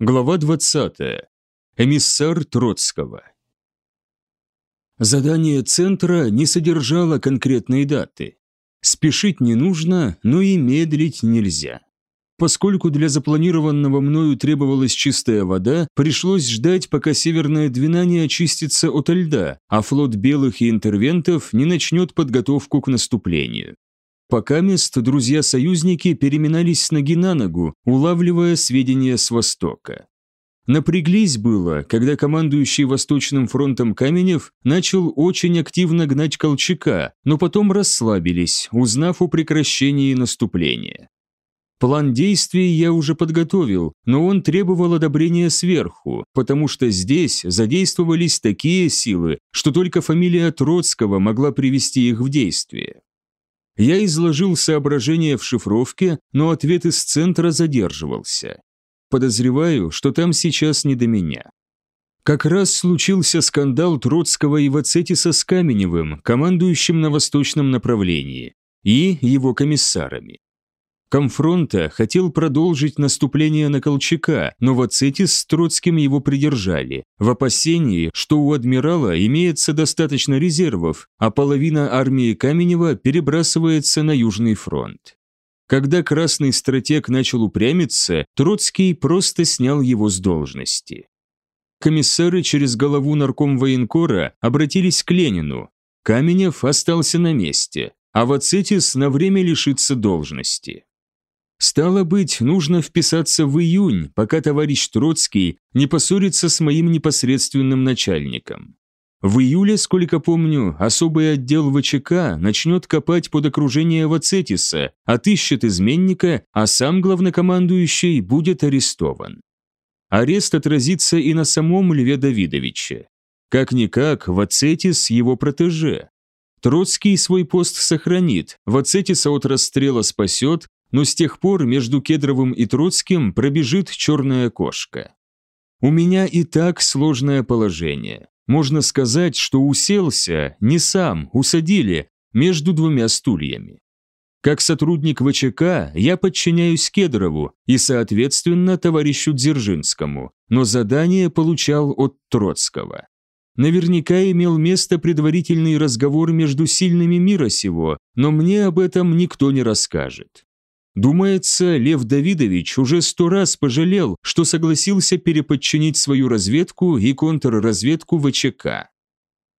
Глава 20. Эмиссар Троцкого. Задание центра не содержало конкретной даты. Спешить не нужно, но и медлить нельзя. Поскольку для запланированного мною требовалась чистая вода, пришлось ждать, пока Северная Двина не очистится от льда, а флот белых и интервентов не начнет подготовку к наступлению. Пока мест друзья-союзники переминались с ноги на ногу, улавливая сведения с Востока. Напряглись было, когда командующий Восточным фронтом Каменев начал очень активно гнать Колчака, но потом расслабились, узнав о прекращении наступления. План действий я уже подготовил, но он требовал одобрения сверху, потому что здесь задействовались такие силы, что только фамилия Троцкого могла привести их в действие. Я изложил соображения в шифровке, но ответ из центра задерживался. Подозреваю, что там сейчас не до меня. Как раз случился скандал Троцкого и Вацетиса с Каменевым, командующим на восточном направлении, и его комиссарами. Комфронта хотел продолжить наступление на Колчака, но Вацетис с Троцким его придержали, в опасении, что у адмирала имеется достаточно резервов, а половина армии Каменева перебрасывается на Южный фронт. Когда красный стратег начал упрямиться, Троцкий просто снял его с должности. Комиссары через голову нарком военкора обратились к Ленину. Каменев остался на месте, а Вацетис на время лишится должности. Стало быть, нужно вписаться в июнь, пока товарищ Троцкий не поссорится с моим непосредственным начальником. В июле, сколько помню, особый отдел ВЧК начнет копать под окружение Вацетиса, отыщет изменника, а сам главнокомандующий будет арестован. Арест отразится и на самом Льве Давидовиче. Как-никак, Вацетис его протеже. Троцкий свой пост сохранит, Вацетиса от расстрела спасет, но с тех пор между Кедровым и Троцким пробежит черная кошка. У меня и так сложное положение. Можно сказать, что уселся, не сам, усадили, между двумя стульями. Как сотрудник ВЧК я подчиняюсь Кедрову и, соответственно, товарищу Дзержинскому, но задание получал от Троцкого. Наверняка имел место предварительный разговор между сильными мира сего, но мне об этом никто не расскажет. Думается, Лев Давидович уже сто раз пожалел, что согласился переподчинить свою разведку и контрразведку ВЧК.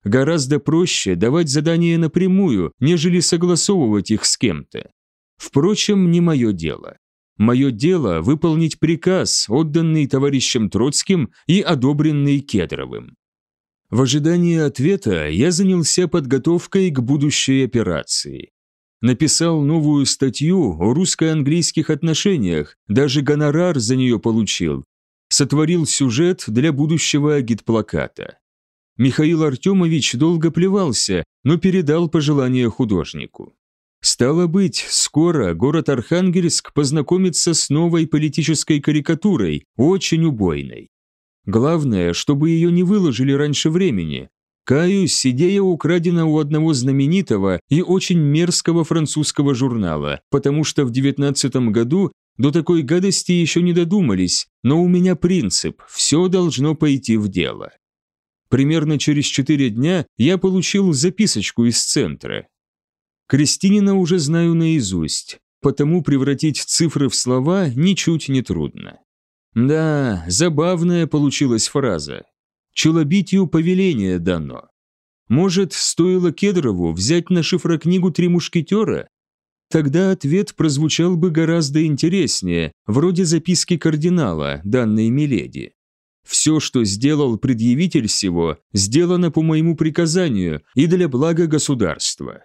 Гораздо проще давать задания напрямую, нежели согласовывать их с кем-то. Впрочем, не мое дело. Мое дело – выполнить приказ, отданный товарищем Троцким и одобренный Кедровым. В ожидании ответа я занялся подготовкой к будущей операции написал новую статью о русско-английских отношениях, даже гонорар за нее получил, сотворил сюжет для будущего агитплаката. Михаил Артемович долго плевался, но передал пожелание художнику. Стало быть, скоро город Архангельск познакомится с новой политической карикатурой, очень убойной. Главное, чтобы ее не выложили раньше времени, Каюсь, идея украдена у одного знаменитого и очень мерзкого французского журнала, потому что в девятнадцатом году до такой гадости еще не додумались, но у меня принцип – все должно пойти в дело. Примерно через четыре дня я получил записочку из центра. Крестинина уже знаю наизусть, потому превратить цифры в слова ничуть не трудно. Да, забавная получилась фраза. Челобитию повеление дано. Может, стоило Кедрову взять на шифрокнигу «Три мушкетера»? Тогда ответ прозвучал бы гораздо интереснее, вроде записки кардинала, данной Миледи. Все, что сделал предъявитель всего, сделано по моему приказанию и для блага государства.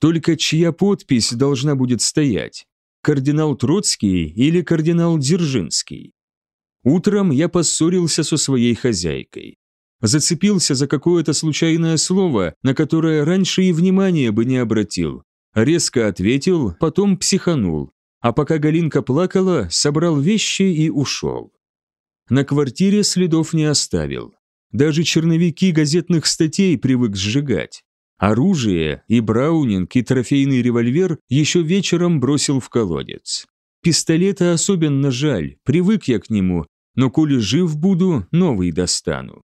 Только чья подпись должна будет стоять? Кардинал Троцкий или кардинал Дзержинский? Утром я поссорился со своей хозяйкой. Зацепился за какое-то случайное слово, на которое раньше и внимания бы не обратил. Резко ответил, потом психанул. А пока Галинка плакала, собрал вещи и ушел. На квартире следов не оставил. Даже черновики газетных статей привык сжигать. Оружие, и браунинг, и трофейный револьвер еще вечером бросил в колодец. Пистолета особенно жаль, привык я к нему, но коли жив буду, новый достану.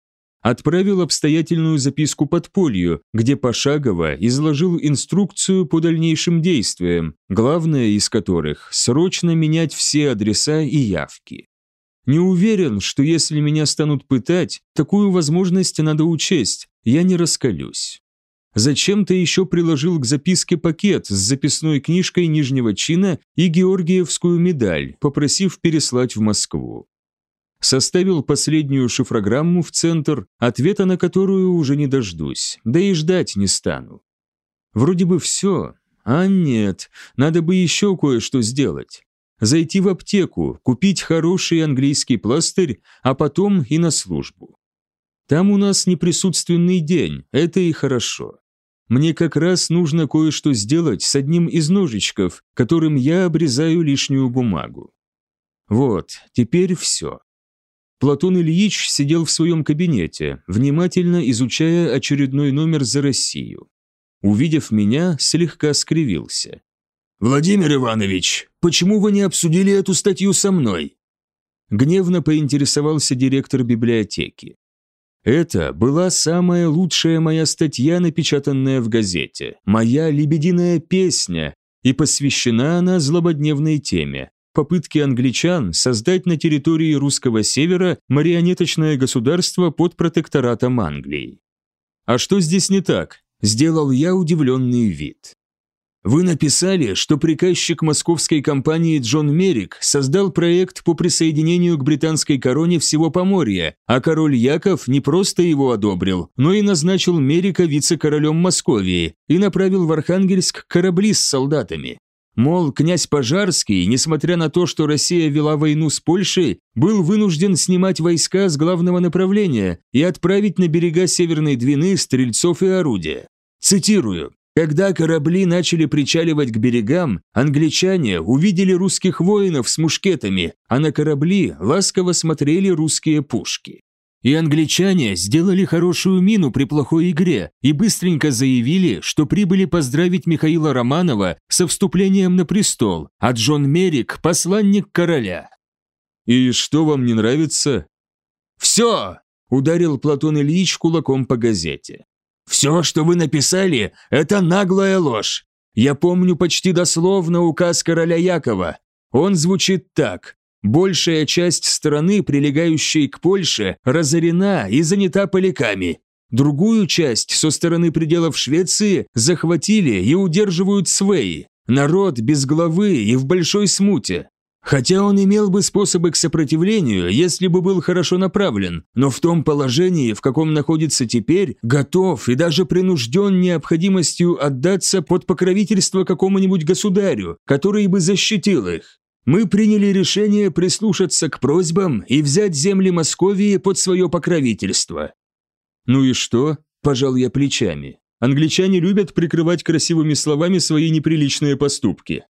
Отправил обстоятельную записку подполью, где пошагово изложил инструкцию по дальнейшим действиям, главное из которых – срочно менять все адреса и явки. Не уверен, что если меня станут пытать, такую возможность надо учесть, я не раскалюсь. Зачем-то еще приложил к записке пакет с записной книжкой нижнего чина и Георгиевскую медаль, попросив переслать в Москву. Составил последнюю шифрограмму в центр, ответа на которую уже не дождусь, да и ждать не стану. Вроде бы все, а нет, надо бы еще кое-что сделать. Зайти в аптеку, купить хороший английский пластырь, а потом и на службу. Там у нас неприсутственный день, это и хорошо. Мне как раз нужно кое-что сделать с одним из ножичков, которым я обрезаю лишнюю бумагу. Вот, теперь все. Платон Ильич сидел в своем кабинете, внимательно изучая очередной номер за Россию. Увидев меня, слегка скривился. «Владимир Иванович, почему вы не обсудили эту статью со мной?» Гневно поинтересовался директор библиотеки. Это была самая лучшая моя статья, напечатанная в газете, моя лебединая песня, и посвящена она злободневной теме – попытке англичан создать на территории русского севера марионеточное государство под протекторатом Англии. А что здесь не так? Сделал я удивленный вид. Вы написали, что приказчик московской компании Джон Мерик создал проект по присоединению к британской короне всего Поморья, а король Яков не просто его одобрил, но и назначил Мерика вице-королем Московии и направил в Архангельск корабли с солдатами. Мол, князь Пожарский, несмотря на то, что Россия вела войну с Польшей, был вынужден снимать войска с главного направления и отправить на берега Северной Двины стрельцов и орудия. Цитирую. Когда корабли начали причаливать к берегам, англичане увидели русских воинов с мушкетами, а на корабли ласково смотрели русские пушки. И англичане сделали хорошую мину при плохой игре и быстренько заявили, что прибыли поздравить Михаила Романова со вступлением на престол, а Джон Мерик – посланник короля. «И что вам не нравится?» «Все!» – ударил Платон Ильич кулаком по газете. Все, что вы написали, это наглая ложь. Я помню почти дословно указ короля Якова. Он звучит так. Большая часть страны, прилегающей к Польше, разорена и занята поляками. Другую часть со стороны пределов Швеции захватили и удерживают свеи. Народ без главы и в большой смуте. Хотя он имел бы способы к сопротивлению, если бы был хорошо направлен, но в том положении, в каком находится теперь, готов и даже принужден необходимостью отдаться под покровительство какому-нибудь государю, который бы защитил их. Мы приняли решение прислушаться к просьбам и взять земли Московии под свое покровительство. Ну и что? Пожал я плечами. Англичане любят прикрывать красивыми словами свои неприличные поступки.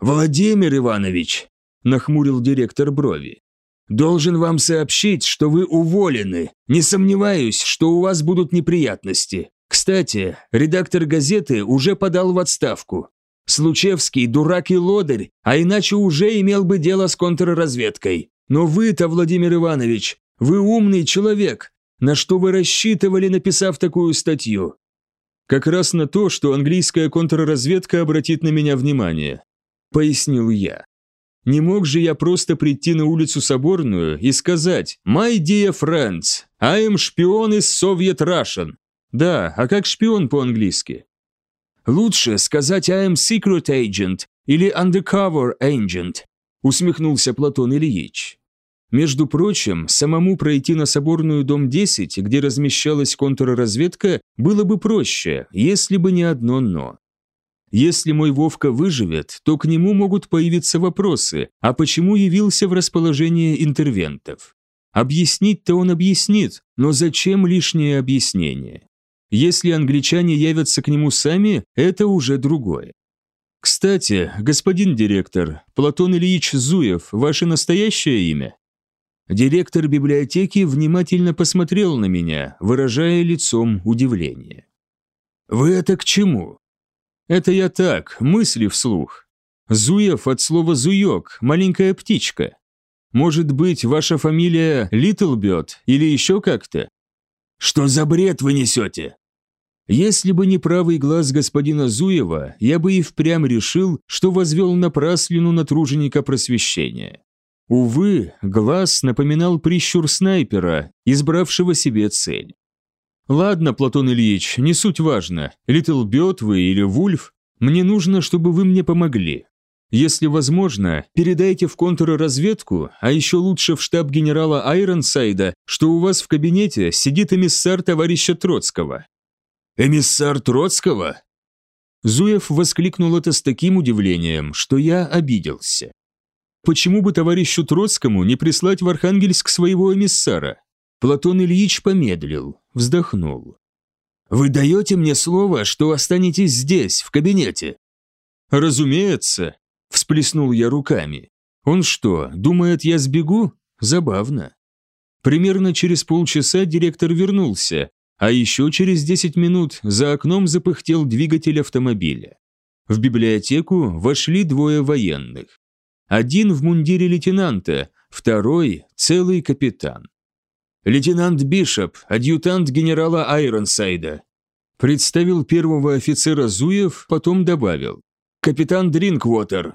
Владимир Иванович, нахмурил директор брови. «Должен вам сообщить, что вы уволены. Не сомневаюсь, что у вас будут неприятности. Кстати, редактор газеты уже подал в отставку. Случевский – дурак и лодырь, а иначе уже имел бы дело с контрразведкой. Но вы-то, Владимир Иванович, вы умный человек. На что вы рассчитывали, написав такую статью?» «Как раз на то, что английская контрразведка обратит на меня внимание», – пояснил я. Не мог же я просто прийти на улицу Соборную и сказать «My dear friends, I am шпион из Soviet Russian». Да, а как шпион по-английски? Лучше сказать I am secret agent или undercover agent, усмехнулся Платон Ильич. Между прочим, самому пройти на Соборную дом 10, где размещалась контрразведка, было бы проще, если бы не одно «но». Если мой Вовка выживет, то к нему могут появиться вопросы, а почему явился в расположение интервентов? Объяснить-то он объяснит, но зачем лишнее объяснение? Если англичане явятся к нему сами, это уже другое. Кстати, господин директор, Платон Ильич Зуев, ваше настоящее имя? Директор библиотеки внимательно посмотрел на меня, выражая лицом удивление. «Вы это к чему?» Это я так, мысли вслух. Зуев от слова «зуёк», маленькая птичка. Может быть, ваша фамилия Литлбет или еще как-то? Что за бред вы несете? Если бы не правый глаз господина Зуева, я бы и впрямь решил, что возвел напраслину на труженика просвещения. Увы, глаз напоминал прищур снайпера, избравшего себе цель. Ладно, Платон Ильич, не суть важно, Литлбет вы или Вульф, мне нужно, чтобы вы мне помогли. Если возможно, передайте в контрразведку, а еще лучше в штаб генерала Айронсайда, что у вас в кабинете сидит эмиссар товарища Троцкого. Эмиссар Троцкого? Зуев воскликнул это с таким удивлением, что я обиделся. Почему бы товарищу Троцкому не прислать в Архангельск своего эмиссара? Платон Ильич помедлил, вздохнул. «Вы даете мне слово, что останетесь здесь, в кабинете?» «Разумеется», Всплеснул я руками. Он что, думает, я сбегу? Забавно. Примерно через полчаса директор вернулся, а еще через 10 минут за окном запыхтел двигатель автомобиля. В библиотеку вошли двое военных. Один в мундире лейтенанта, второй – целый капитан. «Лейтенант Бишоп, адъютант генерала Айронсайда», представил первого офицера Зуев, потом добавил. «Капитан Дринквотер,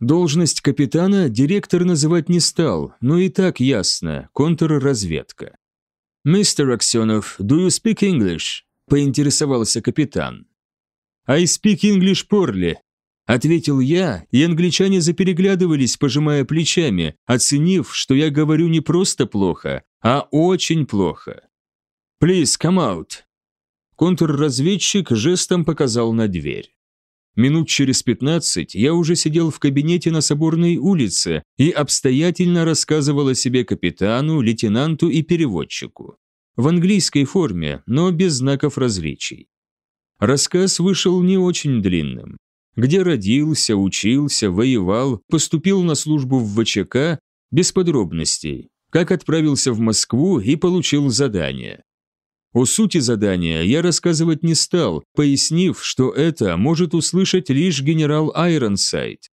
Должность капитана директор называть не стал, но и так ясно – контрразведка. «Мистер Аксенов, do you speak English?» – поинтересовался капитан. «I speak English poorly», – ответил я, и англичане запереглядывались, пожимая плечами, оценив, что я говорю не просто плохо, а очень плохо. «Please come out». Контрразведчик жестом показал на дверь. Минут через пятнадцать я уже сидел в кабинете на Соборной улице и обстоятельно рассказывал о себе капитану, лейтенанту и переводчику. В английской форме, но без знаков различий. Рассказ вышел не очень длинным. Где родился, учился, воевал, поступил на службу в ВЧК, без подробностей. Как отправился в Москву и получил задание. О сути задания я рассказывать не стал, пояснив, что это может услышать лишь генерал Айронсайд.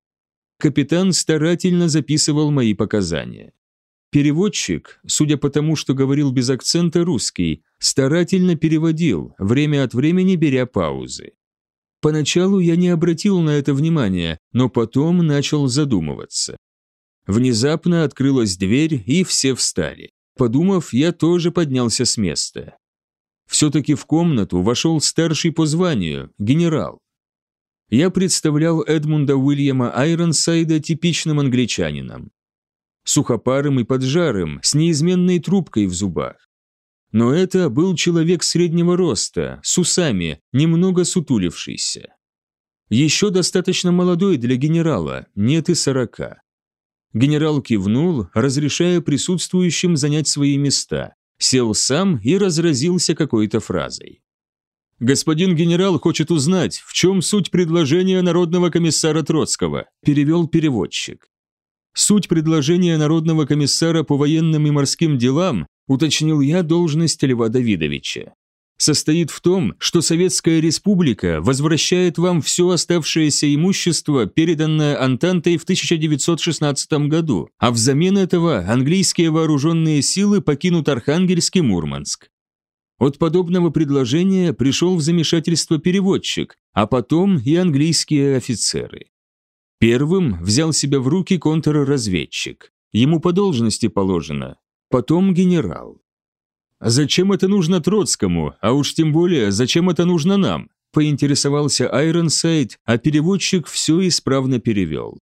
Капитан старательно записывал мои показания. Переводчик, судя по тому, что говорил без акцента русский, старательно переводил, время от времени беря паузы. Поначалу я не обратил на это внимания, но потом начал задумываться. Внезапно открылась дверь, и все встали. Подумав, я тоже поднялся с места. Все-таки в комнату вошел старший по званию, генерал. Я представлял Эдмунда Уильяма Айронсайда типичным англичанином. Сухопарым и поджарым, с неизменной трубкой в зубах. Но это был человек среднего роста, с усами, немного сутулившийся. Еще достаточно молодой для генерала, нет и сорока. Генерал кивнул, разрешая присутствующим занять свои места сел сам и разразился какой-то фразой. «Господин генерал хочет узнать, в чем суть предложения Народного комиссара Троцкого», перевел переводчик. «Суть предложения Народного комиссара по военным и морским делам», уточнил я должность Льва Давидовича состоит в том, что Советская Республика возвращает вам все оставшееся имущество, переданное Антантой в 1916 году, а взамен этого английские вооруженные силы покинут Архангельск и Мурманск. От подобного предложения пришел в замешательство переводчик, а потом и английские офицеры. Первым взял себя в руки контрразведчик. Ему по должности положено. Потом генерал. «Зачем это нужно Троцкому, а уж тем более, зачем это нужно нам?» поинтересовался Айронсайд, а переводчик все исправно перевел.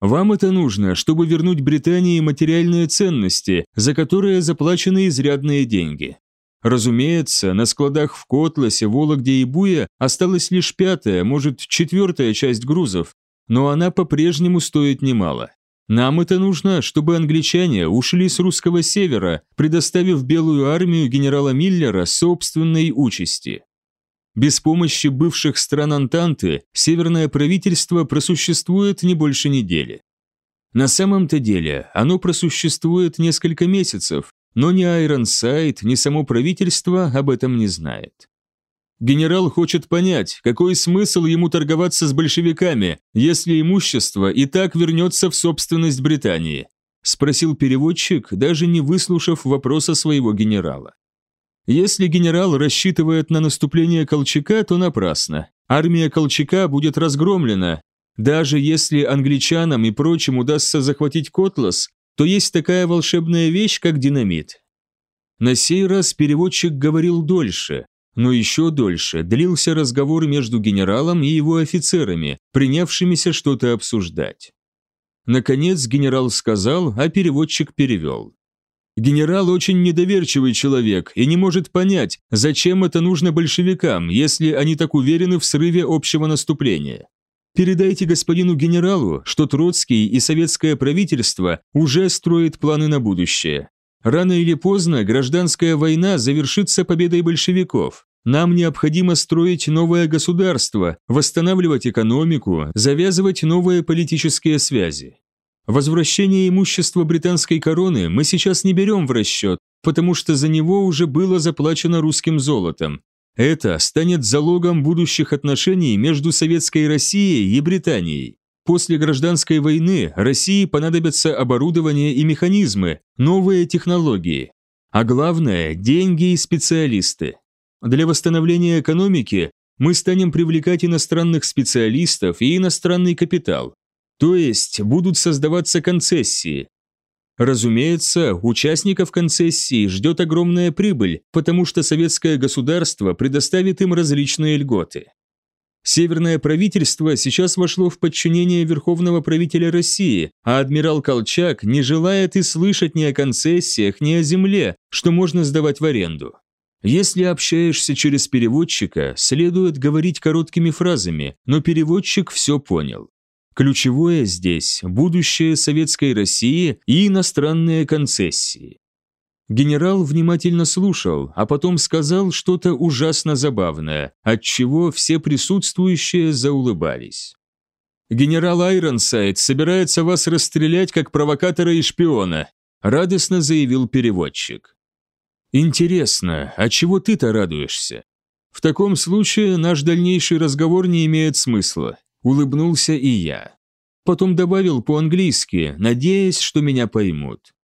«Вам это нужно, чтобы вернуть Британии материальные ценности, за которые заплачены изрядные деньги. Разумеется, на складах в Котласе, Вологде и Буе осталась лишь пятая, может, четвертая часть грузов, но она по-прежнему стоит немало. Нам это нужно, чтобы англичане ушли с русского севера, предоставив белую армию генерала Миллера собственной участи. Без помощи бывших стран Антанты северное правительство просуществует не больше недели. На самом-то деле оно просуществует несколько месяцев, но ни Айронсайд, ни само правительство об этом не знает. Генерал хочет понять, какой смысл ему торговаться с большевиками, если имущество и так вернется в собственность Британии. спросил переводчик, даже не выслушав вопроса своего генерала. Если генерал рассчитывает на наступление Колчака, то напрасно. Армия Колчака будет разгромлена. Даже если англичанам и прочим удастся захватить Котлас, то есть такая волшебная вещь, как динамит. На сей раз переводчик говорил дольше, но еще дольше длился разговор между генералом и его офицерами, принявшимися что-то обсуждать. Наконец генерал сказал, а переводчик перевел. Генерал очень недоверчивый человек и не может понять, зачем это нужно большевикам, если они так уверены в срыве общего наступления. Передайте господину генералу, что Троцкий и советское правительство уже строят планы на будущее. Рано или поздно гражданская война завершится победой большевиков. Нам необходимо строить новое государство, восстанавливать экономику, завязывать новые политические связи. Возвращение имущества британской короны мы сейчас не берем в расчет, потому что за него уже было заплачено русским золотом. Это станет залогом будущих отношений между Советской Россией и Британией. После гражданской войны России понадобятся оборудование и механизмы, новые технологии. А главное – деньги и специалисты. Для восстановления экономики мы станем привлекать иностранных специалистов и иностранный капитал. То есть будут создаваться концессии. Разумеется, участников концессии ждет огромная прибыль, потому что советское государство предоставит им различные льготы. Северное правительство сейчас вошло в подчинение верховного правителя России, а адмирал Колчак не желает и слышать ни о концессиях, ни о земле, что можно сдавать в аренду. Если общаешься через переводчика, следует говорить короткими фразами, но переводчик все понял. Ключевое здесь – будущее советской России и иностранные концессии. Генерал внимательно слушал, а потом сказал что-то ужасно забавное, от чего все присутствующие заулыбались. «Генерал Айронсайд собирается вас расстрелять как провокатора и шпиона», радостно заявил переводчик. «Интересно, а чего ты-то радуешься? В таком случае наш дальнейший разговор не имеет смысла. Улыбнулся и я. Потом добавил по-английски, надеясь, что меня поймут.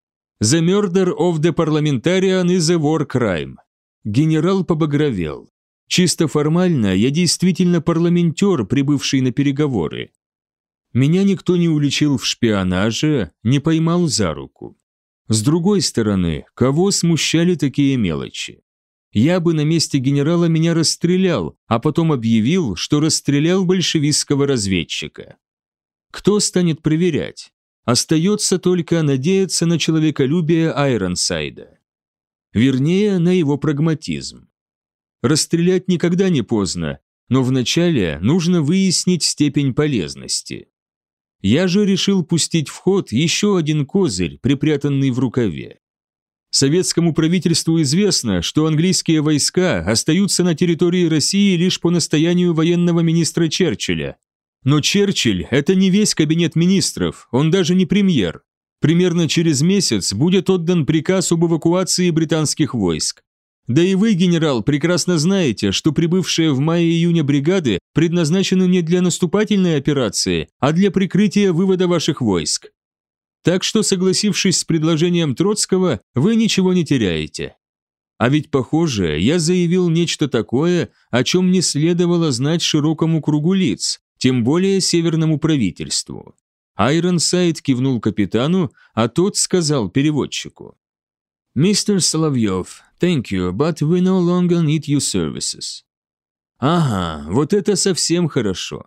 «The murder of the parliamentarian is a war crime». Генерал побагровел. Чисто формально я действительно парламентер, прибывший на переговоры. Меня никто не уличил в шпионаже, не поймал за руку. С другой стороны, кого смущали такие мелочи? я бы на месте генерала меня расстрелял, а потом объявил, что расстрелял большевистского разведчика. Кто станет проверять? Остается только надеяться на человеколюбие Айронсайда. Вернее, на его прагматизм. Расстрелять никогда не поздно, но вначале нужно выяснить степень полезности. Я же решил пустить в ход еще один козырь, припрятанный в рукаве. Советскому правительству известно, что английские войска остаются на территории России лишь по настоянию военного министра Черчилля. Но Черчилль – это не весь кабинет министров, он даже не премьер. Примерно через месяц будет отдан приказ об эвакуации британских войск. Да и вы, генерал, прекрасно знаете, что прибывшие в мае-июне бригады предназначены не для наступательной операции, а для прикрытия вывода ваших войск. Так что, согласившись с предложением Троцкого, вы ничего не теряете. А ведь, похоже, я заявил нечто такое, о чем не следовало знать широкому кругу лиц, тем более северному правительству. Айронсайд кивнул капитану, а тот сказал переводчику. «Мистер Соловьев, thank you, but we no longer need your services». «Ага, вот это совсем хорошо.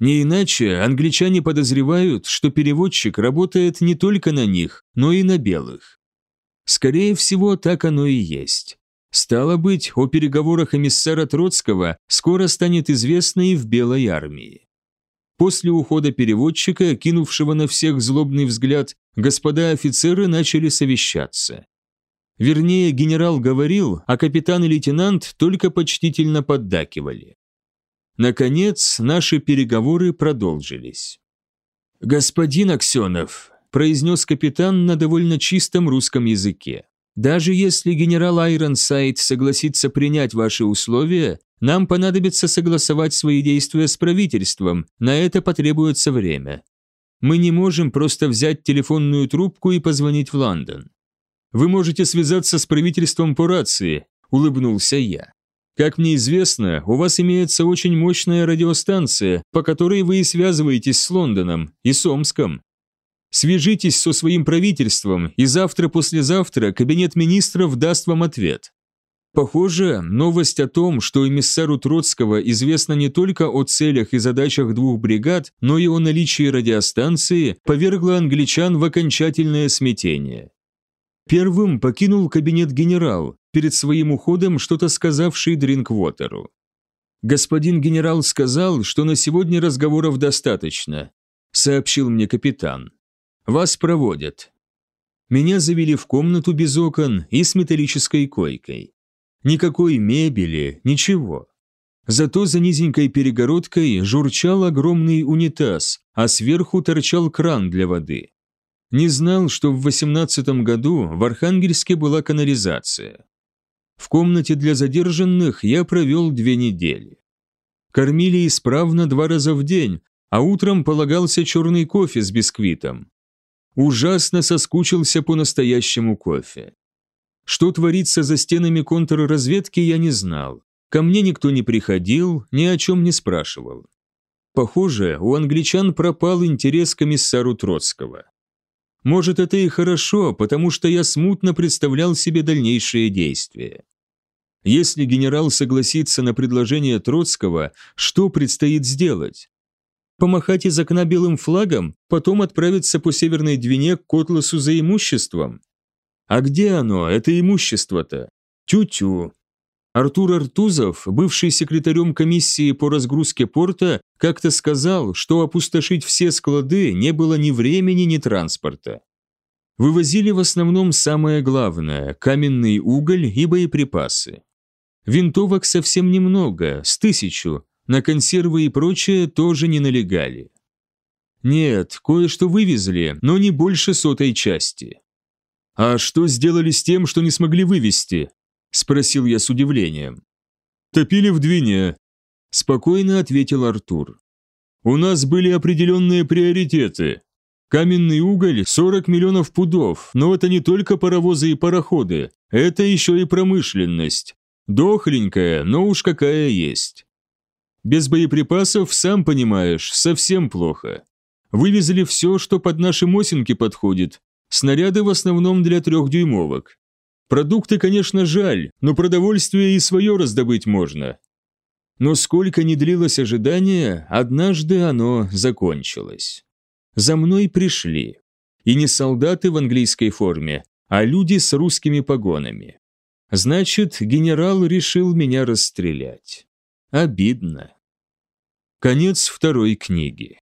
Не иначе англичане подозревают, что переводчик работает не только на них, но и на белых. Скорее всего, так оно и есть. Стало быть, о переговорах эмиссара Троцкого скоро станет известно и в Белой армии. После ухода переводчика, кинувшего на всех злобный взгляд, господа офицеры начали совещаться. Вернее, генерал говорил, а капитан и лейтенант только почтительно поддакивали. Наконец, наши переговоры продолжились. «Господин Аксенов», – произнес капитан на довольно чистом русском языке, «даже если генерал Айронсайд согласится принять ваши условия, нам понадобится согласовать свои действия с правительством, на это потребуется время. Мы не можем просто взять телефонную трубку и позвонить в Лондон. Вы можете связаться с правительством по рации, улыбнулся я. Как мне известно, у вас имеется очень мощная радиостанция, по которой вы и связываетесь с Лондоном и с Омском. Свяжитесь со своим правительством, и завтра-послезавтра кабинет министров даст вам ответ. Похоже, новость о том, что эмиссару Троцкого известно не только о целях и задачах двух бригад, но и о наличии радиостанции, повергла англичан в окончательное смятение. Первым покинул кабинет генерал, перед своим уходом что-то сказавший Дринквотеру. «Господин генерал сказал, что на сегодня разговоров достаточно», сообщил мне капитан. «Вас проводят». Меня завели в комнату без окон и с металлической койкой. Никакой мебели, ничего. Зато за низенькой перегородкой журчал огромный унитаз, а сверху торчал кран для воды. Не знал, что в 18 году в Архангельске была канализация. В комнате для задержанных я провел две недели. Кормили исправно два раза в день, а утром полагался черный кофе с бисквитом. Ужасно соскучился по настоящему кофе. Что творится за стенами контрразведки, я не знал. Ко мне никто не приходил, ни о чем не спрашивал. Похоже, у англичан пропал интерес к комиссару Троцкого. Может, это и хорошо, потому что я смутно представлял себе дальнейшие действия. Если генерал согласится на предложение Троцкого, что предстоит сделать? Помахать из окна белым флагом, потом отправиться по Северной Двине к Котласу за имуществом? А где оно, это имущество-то? Тю-тю. Артур Артузов, бывший секретарем комиссии по разгрузке порта, как-то сказал, что опустошить все склады не было ни времени, ни транспорта. Вывозили в основном самое главное – каменный уголь и боеприпасы. Винтовок совсем немного, с тысячу, на консервы и прочее тоже не налегали. Нет, кое-что вывезли, но не больше сотой части. «А что сделали с тем, что не смогли вывезти?» – спросил я с удивлением. «Топили в Двине», Спокойно ответил Артур. У нас были определенные приоритеты. Каменный уголь – 40 миллионов пудов, но это не только паровозы и пароходы, это еще и промышленность. Дохленькая, но уж какая есть. Без боеприпасов, сам понимаешь, совсем плохо. Вывезли все, что под наши мосинки подходит. Снаряды в основном для трехдюймовок. Продукты, конечно, жаль, но продовольствие и свое раздобыть можно. Но сколько ни длилось ожидание, однажды оно закончилось. За мной пришли. И не солдаты в английской форме, а люди с русскими погонами. Значит, генерал решил меня расстрелять. Обидно. Конец второй книги.